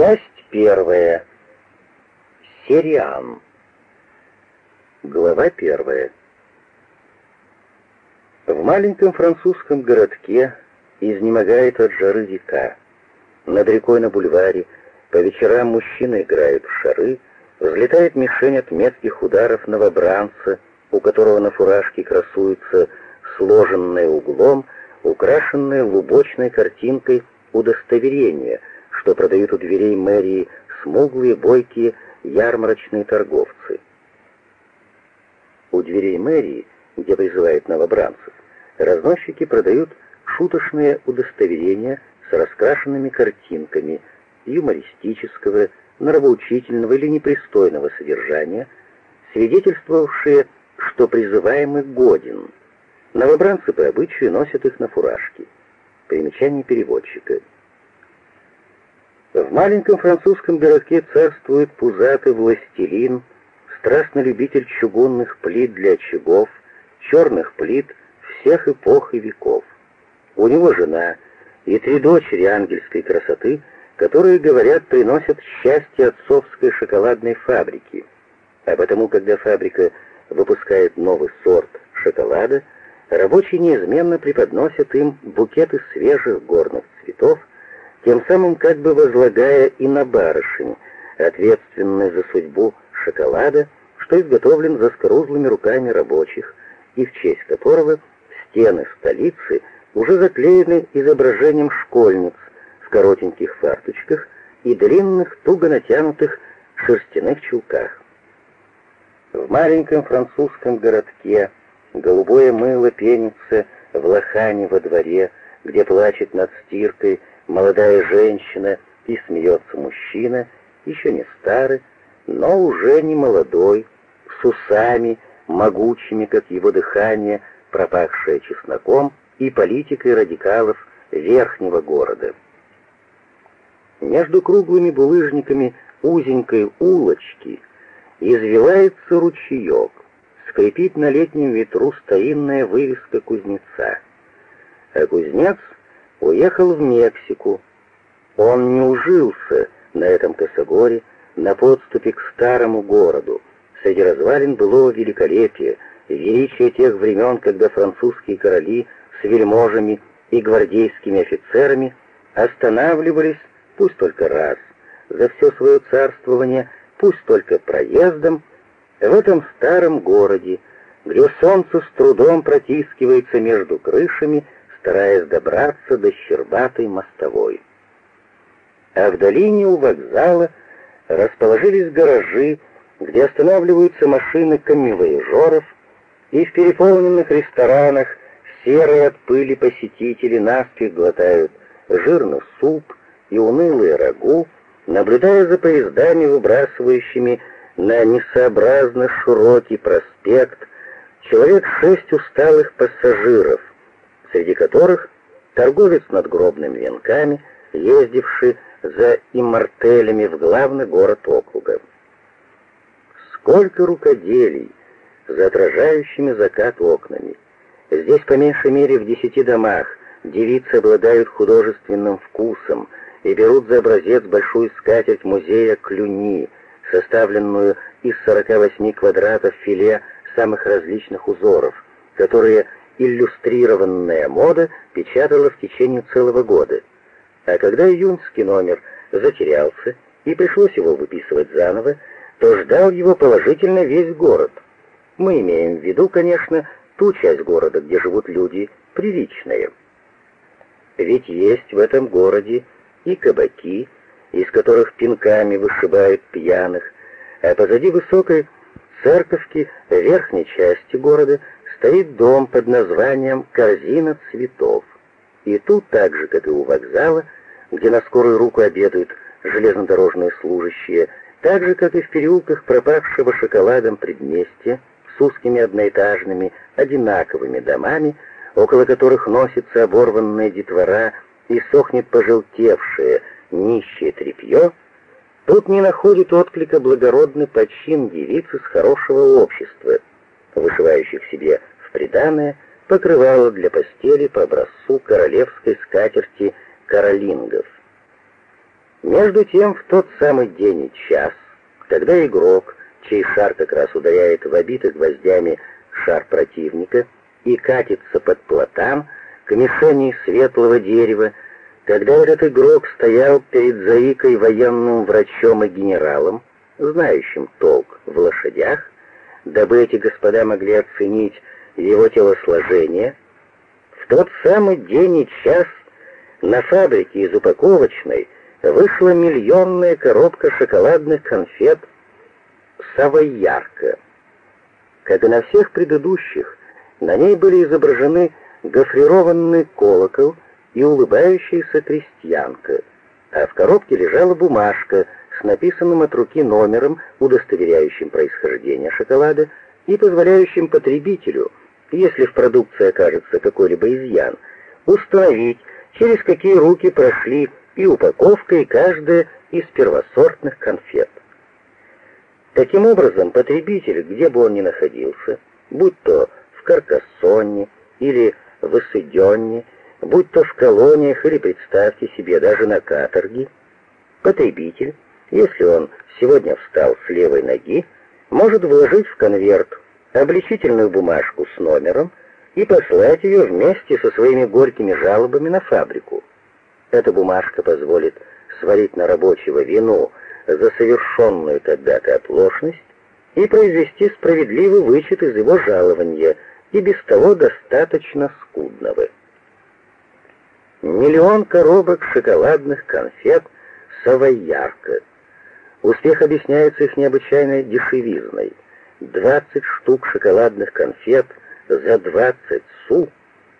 Часть первая. Сериан. Глава первая. В маленьком французском городке изнемогает от жары река. Над рекой на бульваре по вечерам мужчины играют в шары, взлетает мишень от метких ударов новобранца, у которого на фуражке красуется сложенное углом, украшенное лубочной картинкой удостоверение, что продают у дверей мэрии смуглые, бойкие, ярмарочные торговцы. У дверей мэрии, где призывают новобранцев, разносчики продают шуточные удостоверения с раскрашенными картинками юмористического, нравоучительного или непристойного содержания, свидетельствовавшие, что призываемый годен. Новобранцы по обычаю носят их на фуражке. Примечание переводчика. В маленьком французском городке царствует пузатый властелин, страстный любитель чугунных плит для очагов, черных плит всех эпох и веков. У него жена и три дочери ангельской красоты, которые, говорят, приносят счастье отцовской шоколадной фабрики. А потому, когда фабрика выпускает новый сорт шоколада, рабочие неизменно преподносят им букеты свежих горных цветов, тем самым как бы возлагая и на барышень ответственность за судьбу шоколада, что изготовлен заскорузлыми руками рабочих, и в честь которого стены столицы уже заклеены изображением школьниц в коротеньких фарточках и длинных, туго натянутых шерстяных чулках. В маленьком французском городке голубое мыло пенится в лохане во дворе, где плачет над стиркой молодая женщина и смеется мужчина, еще не старый, но уже не молодой, с усами, могучими, как его дыхание, пропахшее чесноком и политикой радикалов верхнего города. Между круглыми булыжниками узенькой улочки извивается ручеек, скрипит на летнем ветру старинная вывеска кузнеца. А кузнец уехал в Мексику. Он не ужился на этом косогоре, на подступе к старому городу, среди развалин былого великолепия, величия тех времен, когда французские короли с вельможами и гвардейскими офицерами останавливались, пусть только раз, за все свое царствование, пусть только проездом, в этом старом городе, где солнце с трудом протискивается между крышами, стараясь добраться до щербатой мостовой. А в долине у вокзала расположились гаражи, где останавливаются машины камевоежоров, и в переполненных ресторанах серые от пыли посетители наспех глотают жирный суп и унылые рагу, наблюдая за поездами, выбрасывающими на несообразно широкий проспект человек шесть усталых пассажиров, среди которых торговец надгробными венками, ездивший за иммортелями в главный город округа. Сколько рукоделий за отражающими закат окнами. Здесь по меньшей мере в десяти домах девицы обладают художественным вкусом и берут за образец большую скатерть музея Клюни, составленную из 48 квадратов филе самых различных узоров, которые иллюстрированная мода печатала в течение целого года. А когда июньский номер затерялся и пришлось его выписывать заново, то ждал его положительно весь город. Мы имеем в виду, конечно, ту часть города, где живут люди приличные. Ведь есть в этом городе и кабаки, из которых пинками вышибают пьяных, а позади высокой церковки верхней части города стоит дом под названием «Корзина цветов». И тут так же, как и у вокзала, где на скорую руку обедают железнодорожные служащие, так же, как и в переулках пропавшего шоколадом предместья, с узкими одноэтажными, одинаковыми домами, около которых носится оборванная детвора и сохнет пожелтевшее, нищее тряпье, тут не находит отклика благородный почин девицы с хорошего общества, вышивающих себе в приданое покрывало для постели по образцу королевской скатерти каролингов. Между тем, в тот самый день и час, когда игрок, чей шар как раз ударяет в обитый гвоздями шар противника и катится под платан к мишени светлого дерева, когда этот игрок стоял перед заикой военным врачом и генералом, знающим толк в лошадях, дабы эти господа могли оценить его телосложение, в тот самый день и час на фабрике из упаковочной вышла миллионная коробка шоколадных конфет «Савойярка». Как и на всех предыдущих, на ней были изображены гофрированный колокол и улыбающаяся крестьянка, а в коробке лежала бумажка с написанным от руки номером, удостоверяющим происхождение шоколада и позволяющим потребителю, если в продукции окажется какой-либо изъян, установить, через какие руки прошли и упаковка, и каждая из первосортных конфет. Таким образом, потребитель, где бы он ни находился, будь то в Каркассонне или в Иссыденне, будь то в колониях или, представьте себе, даже на каторге, потребитель, если он сегодня встал с левой ноги, может вложить в конверт обличительную бумажку с номером и послать ее вместе со своими горькими жалобами на фабрику. Эта бумажка позволит свалить на рабочего вину за совершенную когда-то оплошность и произвести справедливый вычет из его жалования, и без того достаточно скудного. Миллион коробок шоколадных конфет «Савойярка». Успех объясняется их необычайной дешевизной. 20 штук шоколадных конфет за 20 су.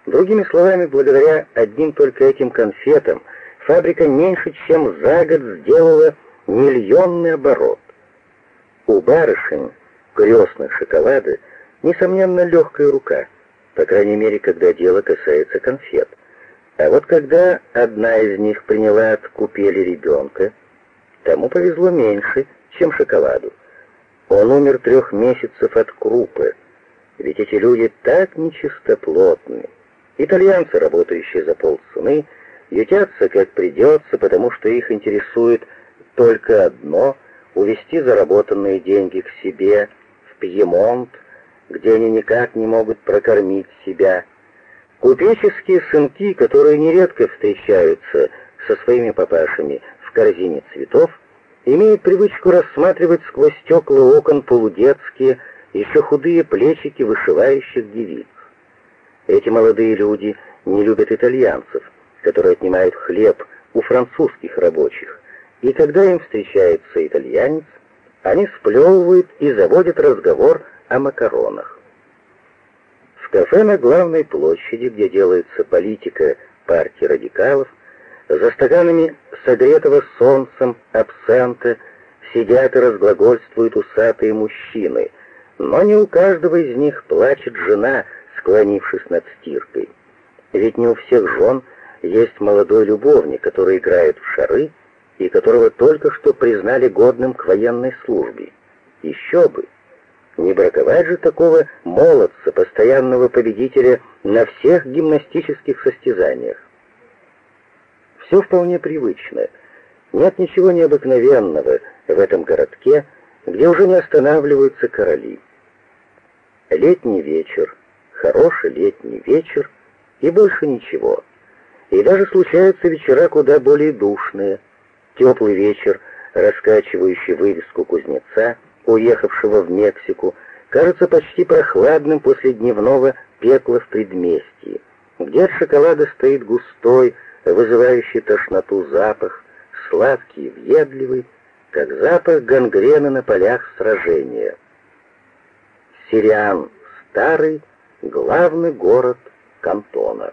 Другими словами, благодаря одним только этим конфетам фабрика меньше, чем за год сделала миллионный оборот. У барышень, крестных шоколады, несомненно, легкая рука, по крайней мере, когда дело касается конфет. А вот когда одна из них приняла от купели ребенка, тому повезло меньше, чем шоколаду. Он умер трех месяцев от крупы, ведь эти люди так нечистоплотны. Итальянцы, работающие за полцены, ютятся как придется, потому что их интересует только одно — увести заработанные деньги к себе в Пьемонт, где они никак не могут прокормить себя — Купеческие сынки, которые нередко встречаются со своими папашами в корзине цветов, имеют привычку рассматривать сквозь стекла окон полудетские, еще худые плечики вышивающих девиц. Эти молодые люди не любят итальянцев, которые отнимают хлеб у французских рабочих, и когда им встречается итальянец, они сплевывают и заводят разговор о макаронах. В кафе на главной площади, где делается политика партии радикалов, за стаканами согретого солнцем абсента сидят и разглагольствуют усатые мужчины, но не у каждого из них плачет жена, склонившись над стиркой. Ведь не у всех жен есть молодой любовник, который играет в шары и которого только что признали годным к военной службе. Еще бы! Не браковать же такого молодца, постоянного победителя на всех гимнастических состязаниях. Все вполне привычно. Нет ничего необыкновенного в этом городке, где уже не останавливаются короли. Летний вечер, хороший летний вечер и больше ничего. И даже случаются вечера куда более душные. Теплый вечер, раскачивающий вывеску кузнеца — уехавшего в Мексику, кажется почти прохладным после дневного пекла в предместье, где от шоколада стоит густой, вызывающий тошноту запах, сладкий и въедливый, как запах гангрены на полях сражения. Сириан — старый, главный город кантона.